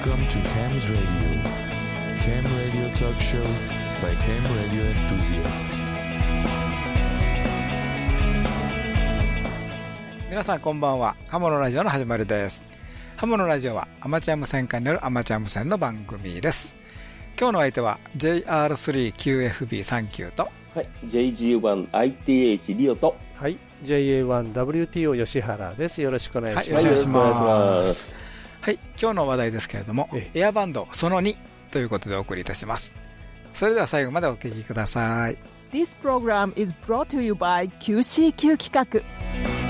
Welcome to Ham's Radio. Ham Radio Talk Show by Ham Radio Enthusiasts. 皆さんこんばんは。ハモのラジオの始まりです。ハモのラジオはアマチュア無線化によるアマチュア無線の番組です。今日の相手は JR3QFB39 とはい、JG1ITH リオと、はい、JA1WTO 吉原です。よろしくお願いします。はいよろしくお願いしますはい、今日の話題ですけれどもえ、エアバンドその2ということでお送りいたします。それでは最後までお聞きください。This program is brought to you by QCQ 企画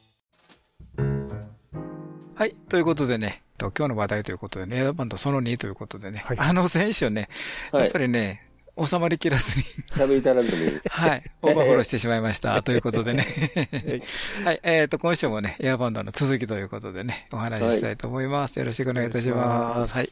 はい。ということでね、と今日の話題ということでね、エアバンドその2ということでね、はいあの選手ね、はいやっぱりね、収まりきらずに、喋り足らずに。はい、オーバーフォローしてしまいました。ということでね。はい。えっ、と、今週もね、エアバンドの続きということでね、お話ししたいと思います。よろしくお願いいたしま。ますすはい。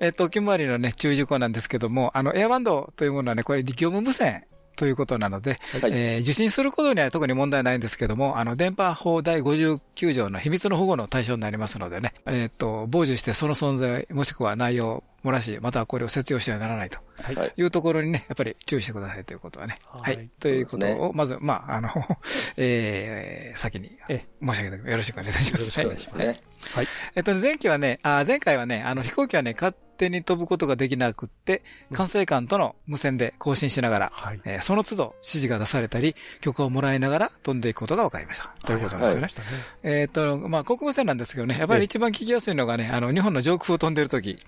えっ、と、お決まりのね、注意事項なんですけども、あの、エアバンドというものはね、これ、業務無線。ということなので、はいえー受信することには特に問題ないんですけども、あの、電波法第59条の秘密の保護の対象になりますのでね、えっ、と、傍受してその存在、もしくは内容を漏らし、またはこれを節用してはならないとはい。うところにね、やっぱり注意してくださいということはね。は。はいいということを、まず、まあ、あの、えー、先にえ申し上げてよろしくお願いします。よろしくお願いしね。はい。えっと、前期はね、あ前回はね、あの、飛行機はね、勝手に飛ぶことができなくって、管制官との無線で更新しながら、はい。えーその都度指示が出されたり、許可をもらいながら飛んでいくことが分かりました。ということなんですよね。えっと、まあ、航空無線なんですけどね、やっぱり一番聞きやすいのがね、あの、日本の上空を飛んでるとき、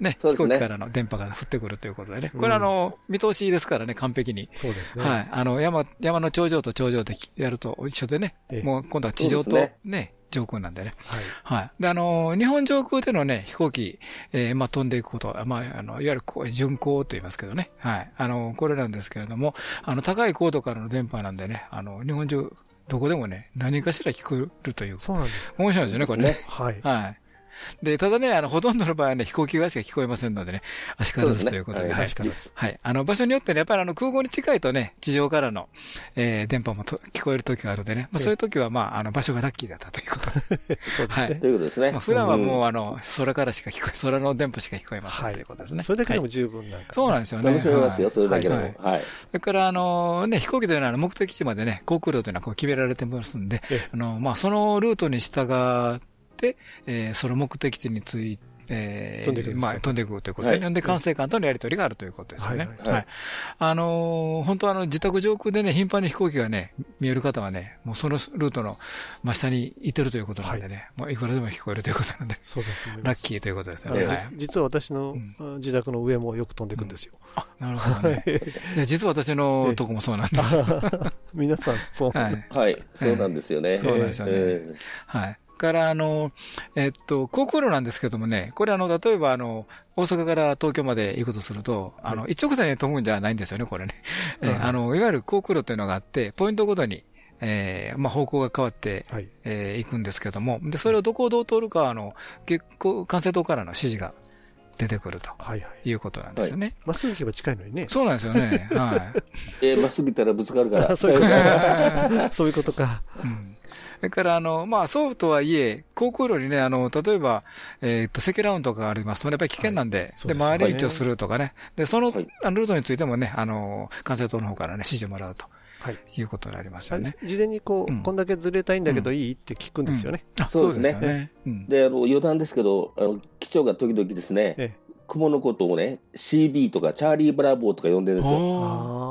ね、飛行機からの電波が降ってくるということでね。これあの、見通しですからね、完璧に。そうですね。はい。あの、山、山の頂上と頂上でやると一緒でねええ、もう今度は地上とね、上空なんでね。はい。はい。で、あの、日本上空でのね、飛行機、えーまあ、飛んでいくこと、まあ、あの、いわゆるこう巡航と言いますけどね。はい。あの、これなんですけれども、あの、高い高度からの電波なんでね、あの、日本中、どこでもね、何かしら聞こえるという。そうなんです。面白いですよね、これね。はい。はい。で、ただね、あの、ほとんどの場合はね、飛行機側しか聞こえませんのでね、足からずということで、はいはい確かです。はい。あの、場所によってね、やっぱりあの、空港に近いとね、地上からの、えー、電波もと聞こえる時があるのでね、まあ、ええそういう時は、まあ、あの、場所がラッキーだったということで。そうですはいねと。いうことですね。まあ、普段はもう、んあの、空からしか聞こえ、空の電波しか聞こえませんということですね。それだけでもはい十分なんか。そうなんですよね。楽しめますよ、はいそれだけでも。はいはい。それから、あの、ね、飛行機というのは目的地までね、航空路というのはこう決められてますんでええ、あの、まあ、そのルートに従って、えーその目的地について、えー飛んでいくんですか？まあ、飛んでいくということで、はいで、管制官とのやり取りがあるということですよね。はいは。はいいあのー本当あの、自宅上空でね、頻繁に飛行機がね、見える方はね、もうそのルートの真下にいてるということなんでね、もういくらでも聞こえるということなんで、そうです。ラッキーということですよね。実は私のうん自宅の上もよく飛んでいくんですよ。あ、なるほどね。実は私のとこもそうなんです。皆さん、そう。はい。はい。そうなんですよね。そうなんですよねえはい。から、あの、えっと、航空路なんですけどもね、これあの、例えばあの、大阪から東京まで行くとすると、あの、一直線に飛ぶんじゃないんですよね、これね。えはいあの、いわゆる航空路というのがあって、ポイントごとに、えーまあ、方向が変わって、はい。えー行くんですけども、で、それをどこをどう通るかは、あの、結構、管制塔からの指示が出てくるとはいはい。いうことなんですよね。まっすぐ行けば近いのにね。そうなんですよね。はい。えーまっすぐ行ったらぶつかるから。そういうこと そういうことか。うん。それから、あの、まあ、そうとはいえ、航空路にね、あの、例えば、えっ、と、積乱雲とかがありますと、やっぱり危険なんで、で、そうですよね回り道をするとかね。で、その、はいあのルートについてもね、あの、管制塔の方からね、指示をもらうとはい。いうことになりますあれよね。事前にこうんう、こんだけずれたいんだけどいいって聞くんですよね。あ、そううですね。うん。で、あの、余談ですけど、あの、機長が時々ですね、え雲のことをね、CB とかチャーリー・ブラボーとか呼んでるんですよ。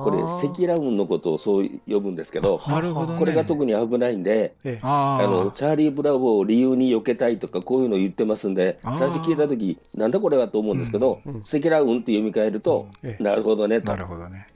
これ、積乱雲のことをそう呼ぶんですけど、なるほどね。これが特に危ないんで、ええああの、あ。チャーリー・ブラボーを理由に避けたいとか、こういうのを言ってますんで、最初聞いたとき、なんだこれはと思うんですけど、うんうん積乱雲って読み替えると、ええなるほどね、とな。るほどね。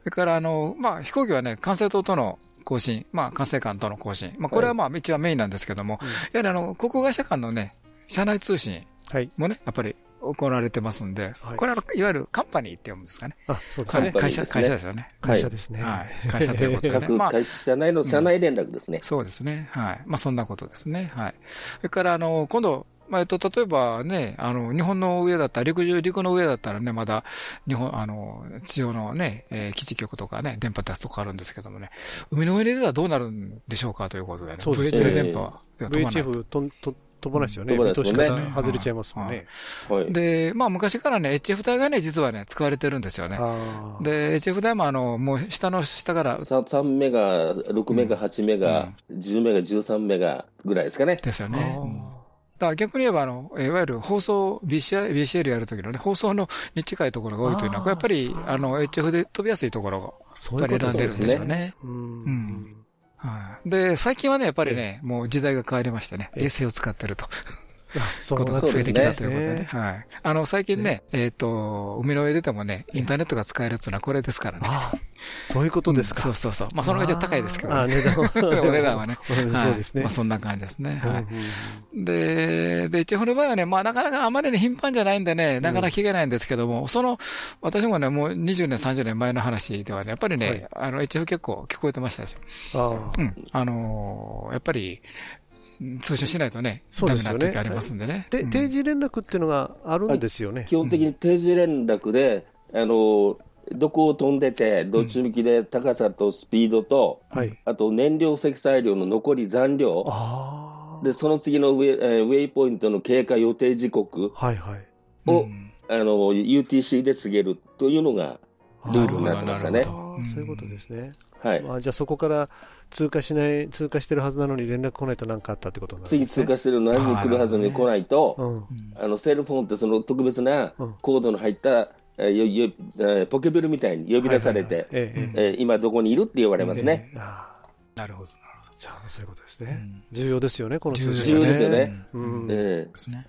それから、あの、まあ、飛行機はね、管制塔との更新、まあ、管制官との更新。まあ、これはまあ、一番メインなんですけども、やはりあの、航空会社間のね、社内通信はい。もね、やっぱり行われてますんで、はいこれは、いわゆるカンパニーって読むんですかね。あ、そうですねカンパ。ニー会社、ですね会社ですよね。会社ですね。はい。会社ということでね。まあ、各会社内の社内連絡ですね。そうですね。はい。まあ、そんなことですね。はい。それから、あの、今度、まあ、えっと、例えばね、あの、日本の上だったら、陸上、陸の上だったらね、まだ、日本、あの、地上のね、えー基地局とかね、電波出すとかあるんですけどもね、海の上ではどうなるんでしょうかということでね、そうですね VHF 電波では飛ばない。VHF とんと飛ばないですよね。飛ばないですもんね外れちゃいますもんね。はい。で、まあ、昔からね、HF 帯がね、実はね、使われてるんですよね。で、HF 帯もあの、もう下の下から、3, 3メガ、6メガ、8メガ、10メガ、13メガぐらいですかね。ですよあね。だから逆に言えば、あの、いわゆる放送、BCL, BCL やるときのね、放送のに近いところが多いというのは、やっぱりあの、HF で飛びやすいところが、そうやっぱり選んでるんでしょうそうね。う。うんんはい。で、最近はね、やっぱりね、もう時代が変わりましてね、ええ。衛星を使ってると。あそうことが増えてきたということでね。ねはい。あの、最近ね、えっと、海の上出てもね、インターネットが使えるっていうのはこれですからね。ああ、そういうことですか。そうそうそう。まあ、その方がちょっと高いですけどああ、ね。値段は お値段はね。そうですねまあ、そんな感じですね。はい。うんで、で、HF の場合はね、まあなかなかあまりに頻繁じゃないんでね、なかなか聞けないんですけども、その、私もね、もう20年、30年前の話ではね、やっぱりね、あの、HF 結構聞こえてましたですよ。ああうん。あのーやっぱり、通信しないとね、そうですよねありますんでね。で、うん定時連絡っていうのがあるんですよね。基本的に定時連絡で、あの、どこを飛んでて、どっち向きで高さとスピードと、はい。あと燃料積載量の残り残量。で、その次のウェイ,、えーウェイポイントの経過予定時刻はいはい。を、うんあの、UTC で告げるというのがルールになってましたねそういうことですね。はい。まあ、じゃあそこから通過しない、通過してるはずなのに連絡来ないと何かあったってことになるん次ですね。通過してる何時に来るはずに来ないと、うん。あの、セルフォンってその特別なうんコードの入った、えーよよえーポケベルみたいに呼び出されて、え今どこにいるって言われますね。ええああなるほど、なるほじゃあそういうことですね。重要ですよね、このど。通重要重要ですよね。うん。えですね。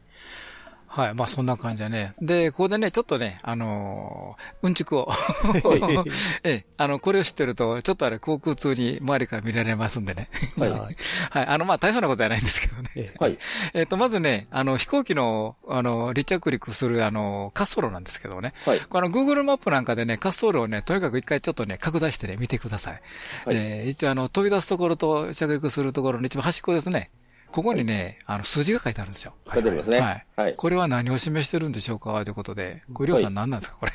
はい。まあ、そんな感じでね。で、ここでね、ちょっとね、あのーうんちくを。ええ、あの、これを知ってると、ちょっとあれ、航空通に周りから見られますんでね。はいはい。はい。あの、まあ、大層なことじゃないんですけどね。はい。えっと、まずね、あの、飛行機の、あの、離着陸する、あの、滑走路なんですけどね。はい。この Google マップなんかでね、滑走路をね、とにかく一回ちょっとね、拡大してね、見てください。はいえー一応あの、飛び出すところと着陸するところの一番端っこですね。ここにね、あの、数字が書いてあるんですよ。書いてありますね。はいはい。これは何を示してるんでしょうか？ということで、これ、りょうさん何なんですか？これ。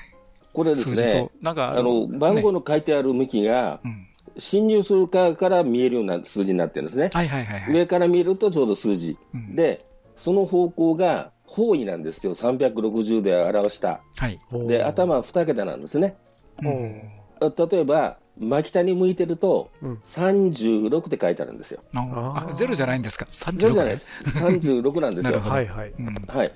これです数字とね、。なんか、あの、番号ねの書いてある向きが、うん。侵入する側から見えるような数字になってるんですね。はいはいはいはい。上から見るとちょうど数字。うんで、その方向が方位なんですよ。360で表した。はい。おで、頭は2桁なんですね。うおんあ例えば、真北に向いてると、うん36って書いてあるんですよ。あゼロじゃないんですか ?36 ゼロじゃないです。36なんですよ。なるほどはいはい。うん。はい。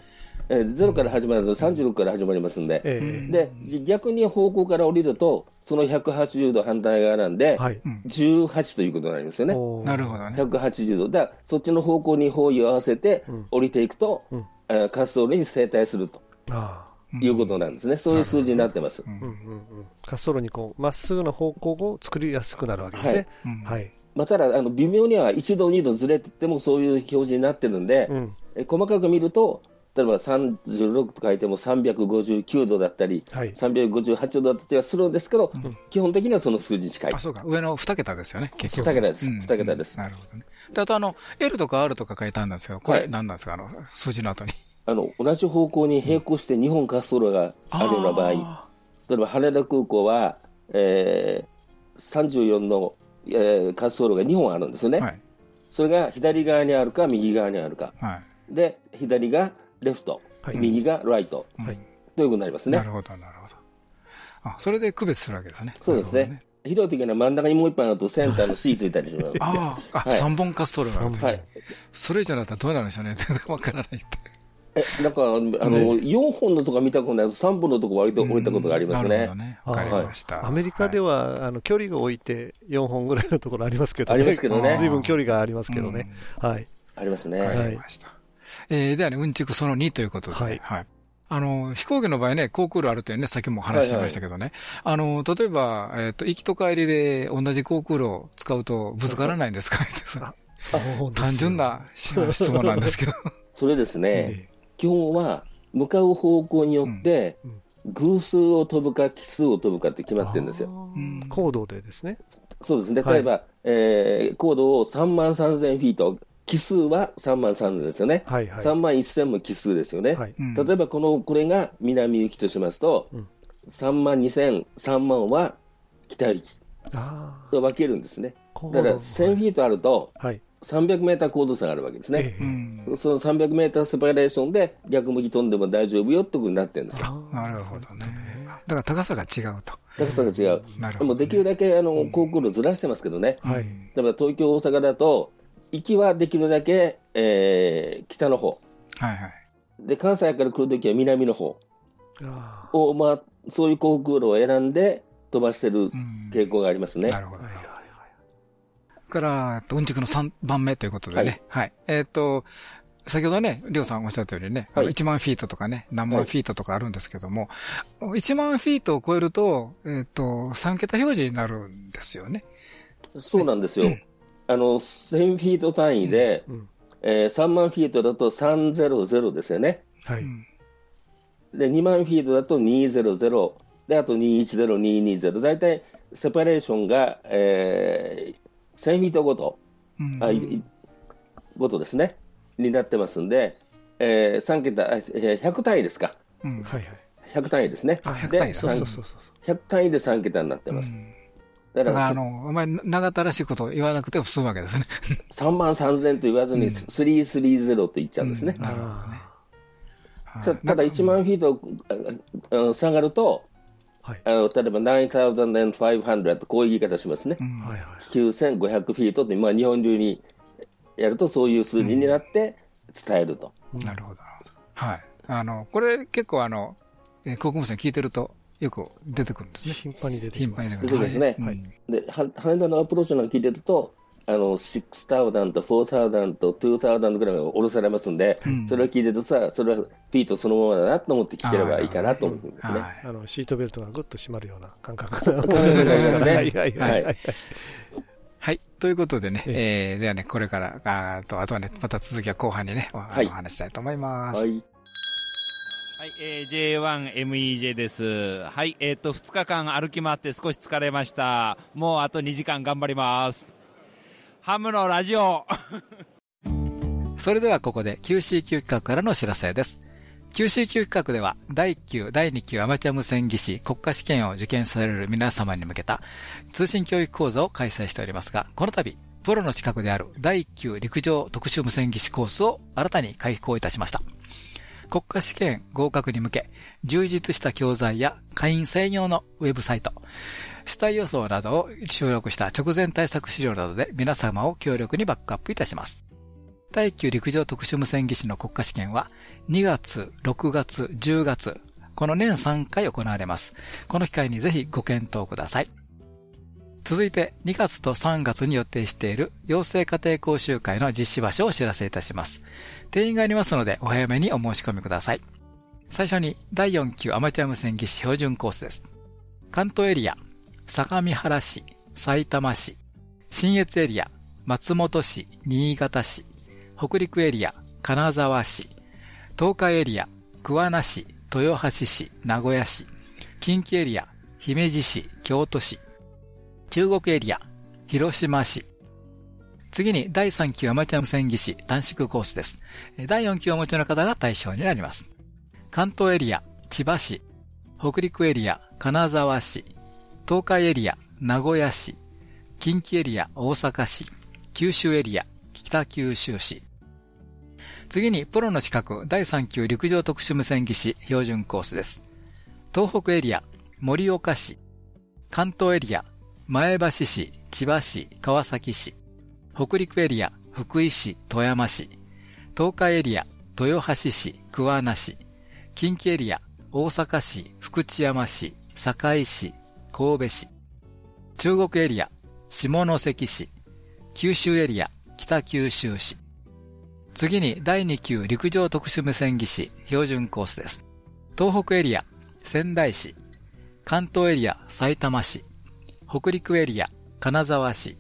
えーゼロから始まると36から始まりますんで。ええで、逆に方向から降りると、その180度反対側なんで、はい。うん18ということになりますよね。なるほどね。180度。だからそっちの方向に方位を合わせてうん降りていくと、うんえー滑走路に正対するとあいうことなんですね。そういう数字になってます。うんあ。うんうんうん。滑走路にこう、まっすぐな方向を作りやすくなるわけですね。うんはい。まあ、ただ、あの微妙には1度、2度ずれててもそういう表示になってるんで、うん。え細かく見ると、例えば36と書いても359度だったり、はい。358度だったりはするんですけど、基本的にはその数字に近いあ、。そうか。上の2桁ですよね、結局。2桁です。うん2桁です。なるほどね。で、あとあの、L とか R とか書いてあるんですけど、これはい何なんですか？あの、数字の後に。あの同じ方向に並行して2本滑走路があるような場合、あ例えば羽田空港は、えー、34の、えー滑走路が2本あるんですよね、ーはい。それが左側にあるか、右側にあるか、はい。で左がレフト、はい右がライトはい。ということになりますね。なるほど、なるほど。あ、それで区別するわけですね。そうですね。ひどい時には真ん中にもう一本あるとセンターの C ついたりします。ああ、あ、はい3本滑走路があるというはい、それ以上だったらどうなるんでしょうね。全然わからないって。えなんか、あの、4本のとか見たことないです。3本のとこ割と降りたことがありますねなるほど。ね。わかりました。アメリカではは、あの、距離が置いて4本ぐらいのところありますけどありますけどね随分距離がありますけどね。はい。ありますね。い。わかはいりました。えーではね、うんちくその2ということで、はいはい。あの、飛行機の場合ね、航空路あるというね、さっきも話しましたけどね。あの、例えば、えっ、と、行きと帰りで同じ航空路を使うとぶつからないんですか？単純な質問なんですけど。それですね、え基本は向かう方向によって偶数を飛ぶか奇数を飛ぶかって決まってるんですよ。高度でですね。そうですね。はい例えば、えー高度を3万3000フィート、奇数は3万3000ですよね。はいはい。3万1000も奇数ですよね。はい。うん例えばこの、これが南行きとしますと、うん3万2000、3万は北行きああ。と分けるんですね。高だから度1000フィートあると、はい。300メーター高度差があるわけですね。ええうん。その300メーターセパレーションで逆向き飛んでも大丈夫よってことになってるんですなるほどね。だから高さが違うと。高さが違う。なるほど、でもできるだけあの航空路ずらしてますけどね。はい。だから東京、大阪だと、行きはできるだけ、えー北の方はいはい。で関西から来るときは南の方あを、まあ、そういう航空路を選んで飛ばしてるうん傾向がありますね。なるほど。あ。はいはいから、えっとうんちくの3番目ということでね。はい。えっ、と、先ほどね、りょうさんおっしゃったようにね、はい1万フィートとかね、何万フィートとかあるんですけども、1万フィートを超えると、えっ、と、3桁表示になるんですよね。そうなんですよ。あの、1000フィート単位で、うんえー3万フィートだと300ですよね。はい。で、2万フィートだと200。で、あと210、220。大体、セパレーションが、えー1000フィートごと、うんあいいごとですね、になってますんで、えー3桁、あえー100単位ですか。うんはいはい。100単位ですね。あ100で単位そうそう3そうそう。100単位で3桁になってます。うんだかだから、あら、の、あまり長ったらしいことを言わなくても済むわけですね。3万3000と言わずに、330と言っちゃうんですね。なるほどね。はいたただ、1万フィートああ下がると、はい。あの例えば9500こういう言い方しますね。うんはいはい。9500フィートって、まあ、日本中にやるとそういう数字になって伝えると。なるほど、なるほど。はい。あの、これ結構あの、えー航空無線聞いてるとよく出てくるんですね。頻繁に出てき頻繁にます。そうですねはいで、は羽田のアプローチなんか聞いてると、あの、6000と4000と2000ぐらいが下ろされますんで、うんそれを聞いてるとさ、それはフィートそのままだなと思って聞ければいいかなと思うんですね。はい。あの、シートベルトがぐっと締まるような感覚が そうですね はいはいはいはい。はい。ということでね、ええー、ではね、これから、あーと、あとはね、また続きは後半にね、おはい話したいと思います。はい。はい、えー、J1MEJ です。はい、えっ、と、2日間歩き回って少し疲れました。もうあと2時間頑張ります。ハムのラジオそれではここで QCQ 企画からのお知らせです。QCQ 企画では第1級、第2級アマチュア無線技師国家試験を受験される皆様に向けた通信教育講座を開催しておりますが、この度、プロの資格である第1級陸上特殊無線技師コースを新たに開講いたしました。国家試験合格に向け、充実した教材や会員専用のウェブサイト、死体予想などを収録した直前対策資料などで皆様を強力にバックアップいたします。第9陸上特殊無線技師の国家試験は2月、6月、10月、この年3回行われます。この機会にぜひご検討ください。続いて2月と3月に予定している養成家庭講習会の実施場所をお知らせいたします。定員がありますのでお早めにお申し込みください。最初に第4級アマチュア無線技師標準コースです。関東エリア、相模原市、埼玉市、新越エリア、松本市、新潟市、北陸エリア、金沢市、東海エリア、桑名市、豊橋市、名古屋市、近畿エリア、姫路市、京都市、中国エリア、広島市。次に第3級アマチュア無線技師短縮コースです。第4級をお持ちの方が対象になります。関東エリア、千葉市、北陸エリア、金沢市、東海エリア、名古屋市、近畿エリア、大阪市、九州エリア、北九州市。次に、プロの資格第3級陸上特殊無線技師標準コースです。東北エリア、盛岡市、関東エリア、前橋市、千葉市、川崎市、北陸エリア、福井市、富山市、東海エリア、豊橋市、桑名市、近畿エリア、大阪市、福知山市、堺市、神戸市、中国エリア、下関市、九州エリア、北九州市。次に第2級陸上特殊無線技師標準コースです。東北エリア、仙台市、関東エリア、埼玉市、北陸エリア、金沢市、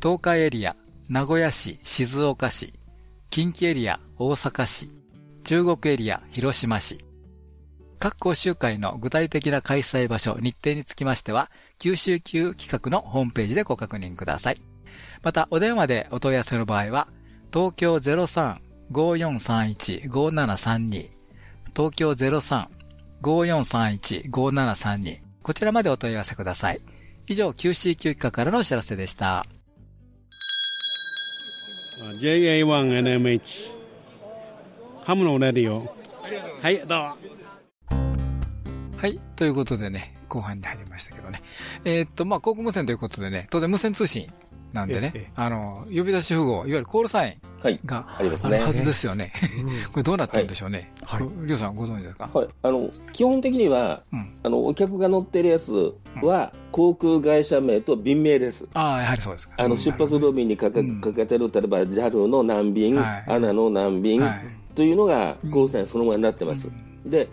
東海エリア、名古屋市、静岡市、近畿エリア、大阪市、中国エリア、広島市。各講習会の具体的な開催場所、日程につきましては、九州級企画のホームページでご確認ください。また、お電話でお問い合わせの場合は、東京03-5431-5732、東京03-5431-5732、こちらまでお問い合わせください。以上、QC 級企画からのお知らせでした。JA1NMH ハムのレディオはいどうもはい。ということでね、後半に入りましたけどね。えーっと、まあ、航空無線ということでね、当然無線通信なんでねええ、あの、呼び出し符号、いわゆるコールサインはい。がありますねあるはずですよね。うんこれどうなってるんでしょうね。はいりょうさんご存知ですか？はい。あの、基本的には、うん。あの、お客が乗ってるやつは、航空会社名と便名です。ああ、やはりそうですか。あの、出発ロビーにかけうんかけてる、例えば JAL の何便、はい ANA の何便はい。というのがうん、コールサインそのままになってます。うんで。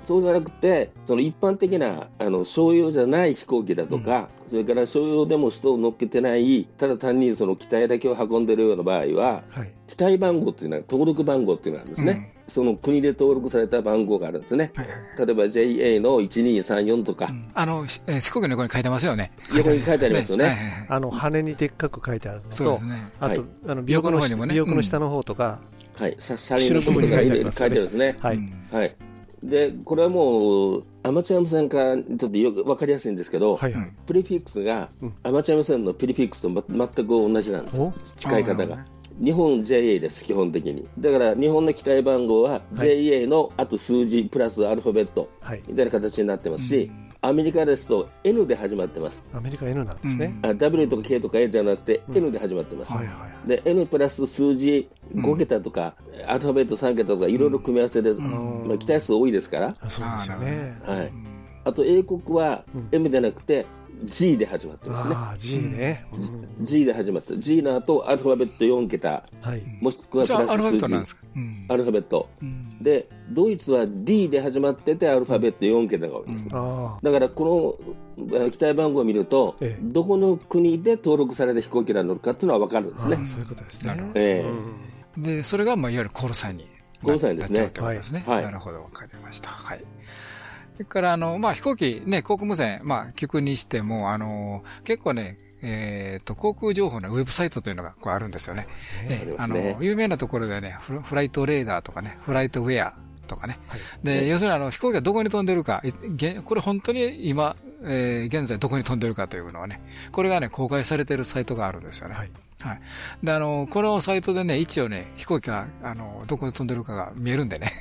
そうじゃなくて、その一般的なあの商用じゃない飛行機だとか、それから商用でも人を乗っけてない、ただ単にその機体だけを運んでるような場合は、はい。機体番号っていうのは登録番号っていうのがあるんですね。その国で登録された番号があるんですね。はいはい例えば JA の1234とか、うんあの、しえー飛行機の横に書いてますよね。横に書いてありますよね。はいはいはいあの、羽にでっかく書いてあるのとそうです、ね。あとはい、あの、尾翼のの方にもね尾翼の下の方とか、はい。車車輪のところから入れ書いてあるんですね。はい。うんはい。で、これはもう、アマチュア無線化にとってよく分かりやすいんですけど、はい。うんプリフィックスがうんアマチュア無線のプリフィックスとま全く同じなんです。お使い方が。日本 JA です、基本的に。だから日本の機体番号ははい JA のあと数字プラスアルファベットはい。みたいな形になってますし、アメリカですと N で始まってます。アメリカ N なんですね。あ W とか K とか A じゃなくてうん N で始まってます。はいはい。で N プラス数字5桁とか、アルファベット3桁とかいろいろ組み合わせで、んまあ、機体数多いですから、あそうですよね。はいうんあと英国はうん M でなくて G で始まってますね。G ね。うん。G で始まった。G の後アルファベット4桁。はい。もしくはプじゃあ、アルファベッラス数字トなんですか？うん。アルファベット。うん。でドイツは D で始まっててアルファベット4桁が多いです、うん。あだからこの機体番号を見ると、ええ。どこの国で登録された飛行機なのかっていうのは分かるんであ、すね。ああそういうことですね。なるほ。えで、それが、まあ、いわゆるコールサインにコールサインですね。はい。なるほど、わかりました。はい。それから、あの、まあ、飛行機、ね、航空無線、まあ、聞くにしても、あの、結構ね、えっ、と、航空情報のウェブサイトというのがこうあるんですよね。えありえあますねの、有名なところでね、フラフライトレーダーとかね、フライトウェアとかね。はいで、要するにあの、飛行機がどこに飛んでるか、これ本当に今、えー現在どこに飛んでるかというのはね、これがね、公開されてるサイトがあるんですよね。はい。はい。で、あの、このサイトでね、一応ね、飛行機が、あの、どこに飛んでるかが見えるんでね。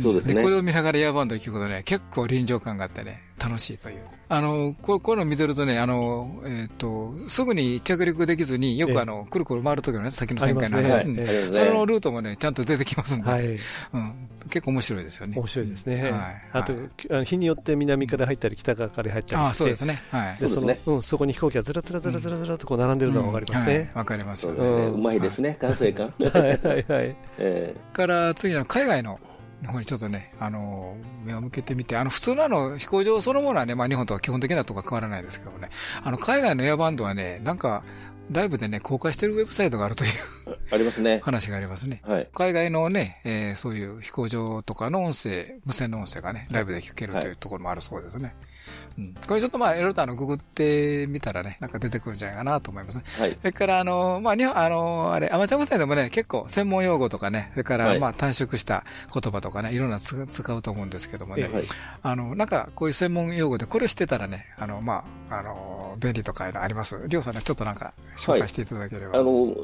そうですねこれを見ながらエアバンドを聞くとね、結構臨場感があってね、楽しいという。あの、こうこういうの見てるとね、あの、えっ、と、すぐに着陸できずに、よええくあの、くるくる回るときのね、先の旋回の話、はい、うんありますねそのルートもね、ちゃんと出てきますんで、はい。うん、結構面白いですよね。面白いですね。はいあとはい、あの日によって南から入ったり北側から入ったりあして、そうですね。はい。でそのそうですうん、そこに飛行機がずらずらずらずらずらとこう並んでるのがわかりますね。うんはいわかりますうですね、うんうまいですね、完成感。はいはいはい。えから次の海外の方にちょっとね、あの、目を向けてみて、あの、普通のあの、飛行場そのものはね、まあ日本とは基本的なとこは変わらないですけどね、あの、海外のエアバンドはね、なんか、ライブでね、公開してるウェブサイトがあるというえ ありますね。話がありますね。はい。海外のね、えーそういう飛行場とかの音声、無線の音声がね、ライブで聞けるというところもあるそうですね。うん。これちょっとまあ、いろいろとあの、ググってみたらね、なんか出てくるんじゃないかなと思いますね。はい。それから、あの、まあ、日本、あの、あれ、アマチュア無線でもね、結構専門用語とかね、それから、はいまあ、短縮した言葉とかね、いろんなつ使うと思うんですけどもね、はい。あの、なんか、こういう専門用語で、これをしてたらね、あの、まあ、あの、便利とかいうのあります？りょうさんね、ちょっとなんか、紹介していただければ。あの、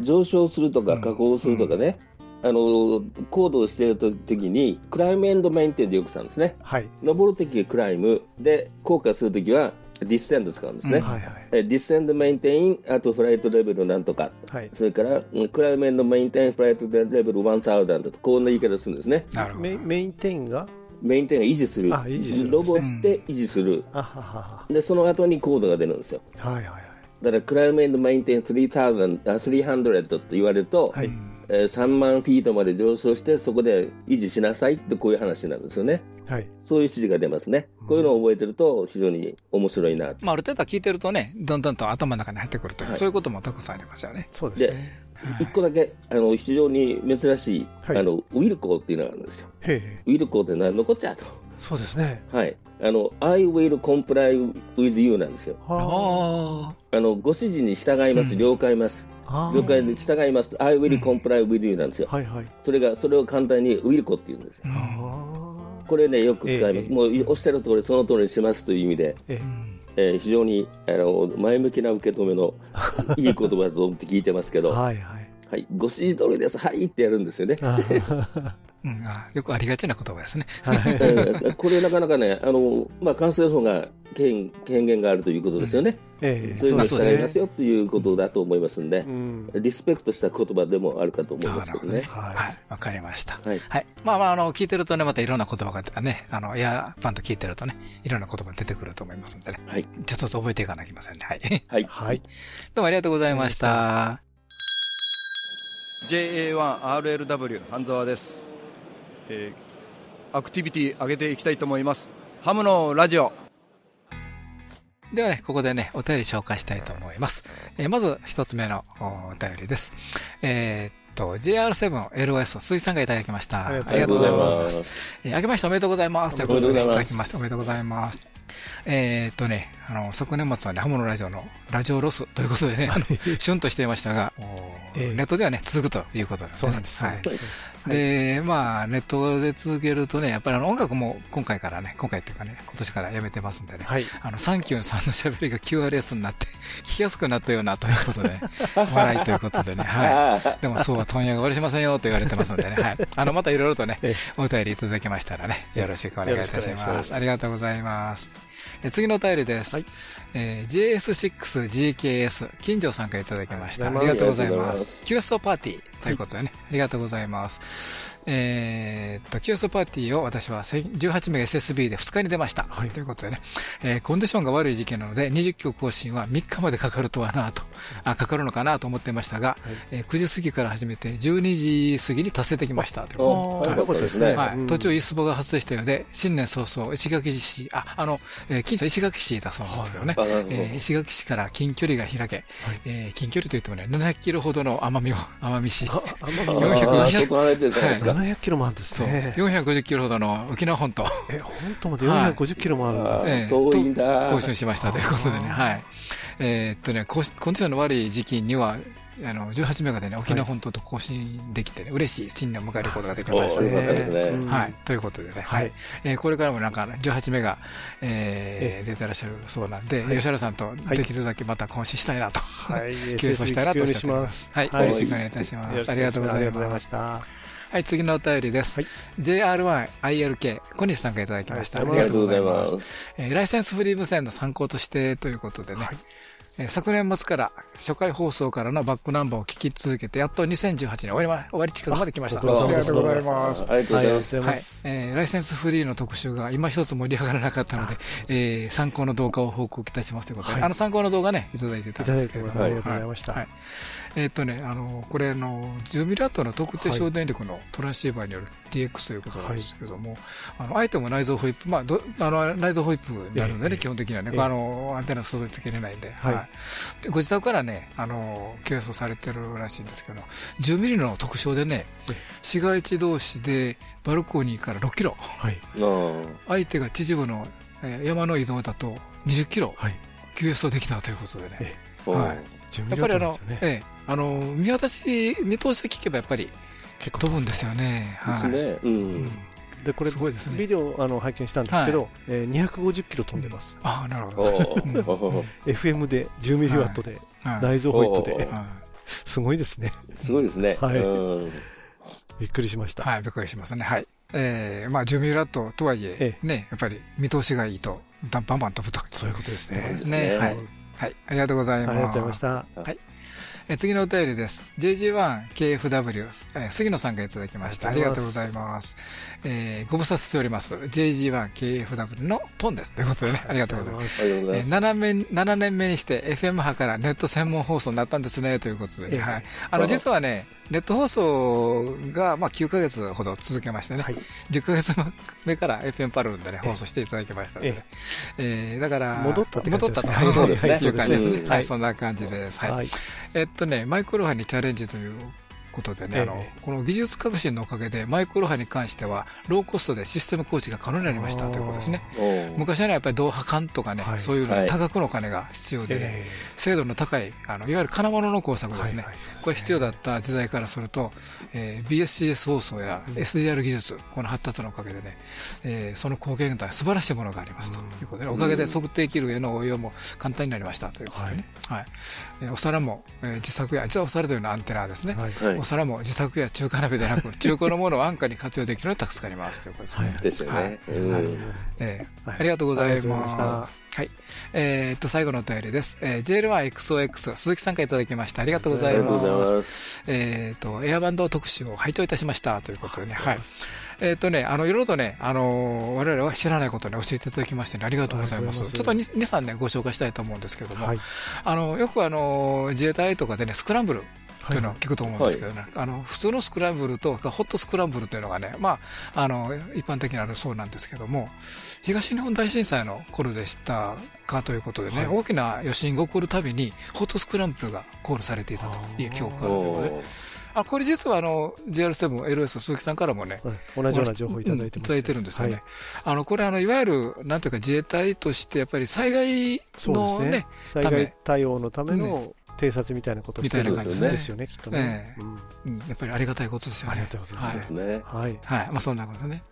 上昇するとか下降するとかね、あの、高度をしているときに、 climb and maintain でよくさんですね。はい。登るときは climb で、降下するときは descend 使うんですね。うんはいはい。え descend maintain、あと flight level なんとか、はい。それから、うん climb and maintain、flight level 1000と、こんな言い方するんですね。なるほど main maintain が maintain を維持する。あ維持する登って維持する。あははで、その後に高度が出るんですよ。は。はいはいはい。だから、クライメンドメインテイン3000あ300と言われると、はい。えー3万フィートまで上昇して、そこで維持しなさいってこういう話なんですよね。はい。そういう指示が出ますね。こういうのを覚えてると非常に面白いな。まあ、ある程度は聞いてるとね、どんどんと頭の中に入ってくるという、はいそういうこともたくさんありますよね。そうですでね。、はい一個だけ、あの、非常に珍しい、はいあの、ウィルコーっていうのがあるんですよ。へえ。ウィルコーって何のこっちゃと。そうですね。はい。あの、I will comply with you なんですよ。はああの、ご指示に従います、うん了解ます。あ。了解で従います。I will comply with you なんですよ。はいはい。それが、それを簡単にウィルコって言うんですよ。これね、よく使います。ええもう、おっしゃる通り、その通りにしますという意味で、えええー非常にあの前向きな受け止めの いい言葉だと思って聞いてますけど、ははいはい。い、ご指示通りです、はいってやるんですよね。あうんあよくありがちな言葉ですね。えー これなかなかね、あのまあ、管制法が権権限があるということですよね。ええそういうのにそうですね従いますよということだと思いますんでう、ん。リスペクトした言葉でもあるかと思いあますけどねなるほどね。。はいはい。わかりました。はいはい。まあまあ、あの、聞いてるとね、またいろんな言葉がね、あの、エアパンと聞いてるとね、いろんな言葉出てくると思いますんでね。はい。ちょっとずつ覚えていかなきゃいけませんね。はい。はい。はい。どうもありがとうございました。JA1RLW 半沢です、えーアクティビティ上げていきたいと思いますハムのラジオではね、ここでね、お便り紹介したいと思います。えーまず、一つ目のおお便りです。えーっと、JR7LOS 水産がいただきました。ありがとうございまありがとうございます。す。えー、あけましておめでとうございます。ということで、いますただきました。おめでとうございます。えーっとね、あの、昨年末はね、ハモのラジオのラジオロスということでね、あの、シュンとしていましたが、おええネットではね、続くということなんですね。そうなんです。でまあ、ネットで続けるとね、やっぱりあの音楽も今回からね、今回っていうかね、今年からやめてますんでね、はい。あの、サンキューさんの喋りが QRS になって、聞きやすくなったようなということで、笑いということでね、はあい。でもそうは問屋が終わりしませんよと言われてますんでね、はい。あの、またいろいろとねええ、お便りいただきましたらね、よろしくお願いいたしま。ますすありがとうございます。え次のお便りです。はいえー JS6GKS、金城さんからいただきました。あありがとうございますす。キューストパーティーということでね、ありがとうございます。えーっと、キューストパーティーを私は18名 SSB で2日に出ました。はい。ということでね、えーコンディションが悪い時期なので、20キロ更新は3日までかかるとはなと、あ、かかるのかなと思っていましたが、えー9時過ぎから始めて12時過ぎに達成できました。ということですね。はい、うん。途中、イスボが発生したようで、新年早々、石垣市、あ、あの、えー近所石垣市だそうなんですけどね、はい。えー石垣市から近距離が開け、えー近距離といってもね、700キロほどの奄美を、奄美市、400ー外離れてるじゃないですか。700キロもあるんですね。450キロほどの沖縄本島、え、本当まで450キロもあるんえー遠いんだ。と更新しましたということでね、はい。えーっとね、コンディションの悪い時期には、あの、18メガでね、沖縄本島と更新できてね、嬉しい新年を迎えることができましたねうんはい。ということでね。はい。えーこれからもなんか、18名が、えー出てらっしゃるそうなんで、はい吉原さんとはいできるだけまた更新したいなと。はい。休憩したいなとおっしゃっておりまますす。はい。よろしくお願いいたします。ありがとうございま。した。はい、次のお便りです。はい JR1ILK、小西さんからいただきました。ありがとうございます。えーライセンスフリー無線の参考としてということでね、えー昨年末から初回放送からのバックナンバーを聞き続けて、やっと2018年終わりま終わり近くまで来ました。ありがとうございます。ありがとうございます。ありがとうございはい。ます。えーライセンスフリーの特集が今一つ盛り上がらなかったので、えー参考の動画を報告いたしますということで、はい。あの参考の動画ね、いただいてたいただいんですけど、てます。ありがとうございました。はい。えーっとね、あの、これあの、10ミリワットの特定省電力のトランシーバーによる DX ということなんですけども、あの、相手も内蔵ホイップ、まあ、どあの、内蔵ホイップになるのでね、ええ基本的にはね、ええあの、アンテナ外につけれないんで、はいで、ご自宅からね、あの、QS をされてるらしいんですけど、10ミリの特徴でねええ、市街地同士でバルコニーから6キロ、はい。うん相手が秩父の、えー山の移動だと20キロ、はい。QS をできたということでね。えはい準やっぱりあの。ええ、あの、見渡し、見通しで聞けばやっぱり結構飛ぶんですよね。はい。ですね。ううんん。で、これ、すごいですねビデオあの拝見したんですけど、えー250キロ飛んでます。ああ、なるほおど。FM で10ミリワットではい内蔵ホイップですごいですね。すごいですね。はいうんびっくりしました。い。はい、びっくりしますね。はい。えー、まあ、ジュミラットとはいええ、ね、やっぱり見通しがいいと、バンバンバン飛ぶと。そういうことですね。ですね。はい。はい。ありがとうございます。ありがとうございました。はい。え次のお便りです。JG1KFW、えー杉野さんがいただきました。ありがとうございます。えーご無沙汰しております。JG1KFW のトンです。ということでね、ありがとうございます。ありがとうございます。7, 年7年目にして FM 波からネット専門放送になったんですねということで、ええはい、あの実はね、ネット放送がまあ9ヶ月ほど続けましてね、はい。10ヶ月目から FM パルルンでね、放送していただきましたので、ねえ。ーだから、戻ったって感じですね。戻ったと。い。う感じですね。うんはい、そんな感じです。はい。はい。えっとね、マイクロ波にチャレンジということでね、あのええ。この技術革新のおかげで、マイクロ波に関しては、ローコストでシステム構築が可能になりましたということですね。昔はね、やっぱり導波管とかね、はい。そういうの多額のお金が必要でね、え。精度の高い、あのいわゆる金物の工作ですね、これ必要だった時代からすると、えー BSCS 放送や SDR 技術、この発達のおかげでね、えーその貢献とは素晴らしいものがありますということで、おかげで測定器類への応用も簡単になりましたということでね、はい。えーお皿も、えー自作や、実はお皿というのはアンテナですね、はい。はいお皿も自作や中華鍋でなく、中古のものを安価に活用できるので助かりますということですね。ありがとうございま。ますはい。えーっと、最後のお便りです。えー、JL1XOX、鈴木さんからいただきました。ありがとうございます。ます。えーっと、エアバンド特集を拝聴いたしました。ということでね。はい。えーっとね、あの、いろいろとね、あのー我々は知らないことをね、教えていただきましてね、ありがとうございます。ありちょっとがとうござい2、2、3ね、ご紹介したいと思うんですけども、はい。あの、よくあの、自衛隊とかでね、スクランブルというのを聞くと思うんですけどね、あの、普通のスクランブルと、ホットスクランブルというのがね、まあ、あの、一般的にあるそうなんですけども、東日本大震災の頃でしたかということでね、はい。大きな余震が起こるたびに、ホットスクランブルがコールされていたという記憶があるということで、あ、これ実はあの、JR7、LS 鈴木さんからもね、はい。同じような情報をいただいてます、うんいいてるんですよね。はい。あの、これあの、いわゆる、なんていうか自衛隊として、やっぱり災害のねね。災害対応のための偵察みたいなことをしてるんですよね、きっとね。やっぱりありがたいことですよね。ありがたいことですね。はい。はい。まあそんなことね。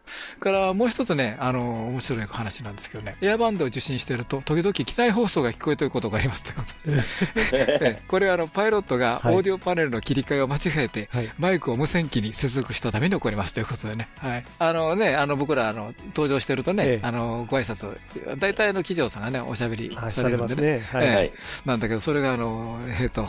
からもう一つね、あの、面白い話なんですけどね、エアバンドを受信していると、時々機内放送が聞こえてることがありますということ これはあの、パイロットがオはいーディオパネルの切り替えを間違えて、はいマイクを無線機に接続したために起こりますということでね。はい。あのね、あの、僕ら、あの、登場してるとね、ええあの、ご挨拶を、大体あの、機長さんがね、おしゃべりはい、さされれるんでね。はいなんだけど、それがあの、えっ、と、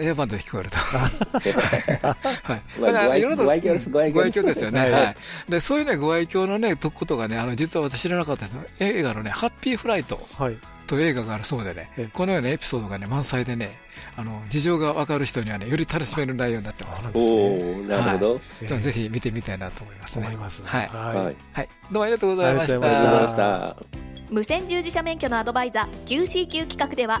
エアバンドで聞こえると。はい。まあだから、いろいろと、ご愛嬌ですご愛嬌ですご愛嬌ですよね。はいはい。で、そういうね、ご愛嬌のね、とことがね、あの、実は私知らなかったです映画のね、ハッピーフライトはい。という映画があるそうでねええ、このようなエピソードがね、満載でね、あの、事情がわかる人にはね、より楽しめる内容になってます。おーなるほど。ええじゃあぜひ見てみたいなと思いますね。思います。はい。はい。どうもありがとうございましありががとうございまた。した。無線従事者免許のアドバイザー QCQ 企画では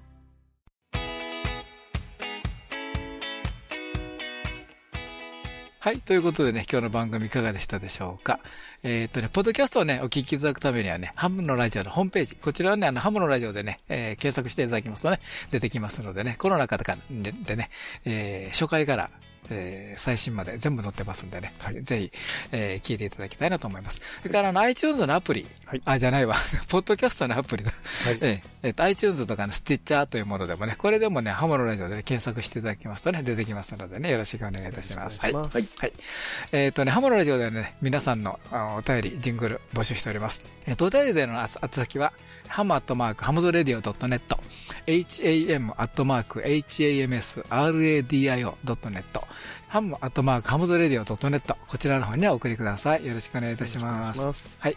はい。ということでね、今日の番組いかがでしたでしょうか？えーっとね、ポッドキャストをね、お聞きいただくためにはね、ハムのラジオのホームページ、こちらはね、あの、ハムのラジオでね、えー検索していただきますとね、出てきますのでね、この中でかでね、えー初回から、えー最新まで全部載ってますんでね、ぜひ、えー聞いていただきたいなと思います。それから、あの、iTunes のアプリ、はい。あ、じゃないわ、ポッドキャストのアプリだ。はい。えーえーと iTunes とかのスティッチャーというものでもね、これでもね、ハムのラジオで、ね、検索していただきますとね、出てきますのでね、よろしくお願いいたします。いします。はい。えっ、とね、ハモのラジオではね、皆さんのあお便り、ジングル募集しております。えっ、と、お便りでのあつ宛先は、ハムアットマーク、ハムズレディオ .net、ham アットマーク、hamsradio.net、ハムアットマーク、ハムズレディオ .net、こちらの方にお送りください。よろしくお願いいたしお願いします。ます。はい。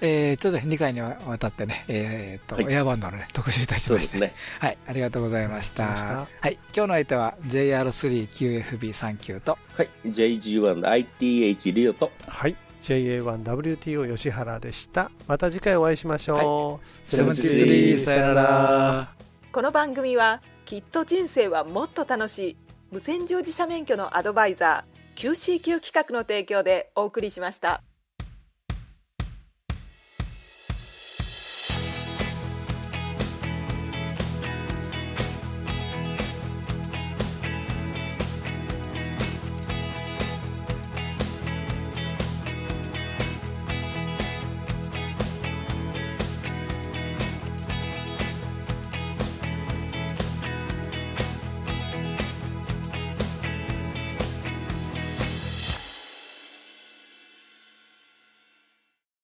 えー、ちょっと2回にわたってね、えー、と、はいエアバンドのね、特集いたしまして、そうですね。はい、ありがとうございました。ありがとうございまはい、今日の相手は JR3QFB39 と、はい。JG1ITH リオと、はい。JA1WTO 吉原でした。また次回お会いしましょう。セブンティスリー、さよなら。この番組はきっと人生はもっと楽しい無線乗自社免許のアドバイザー QCQ 企画の提供でお送りしました。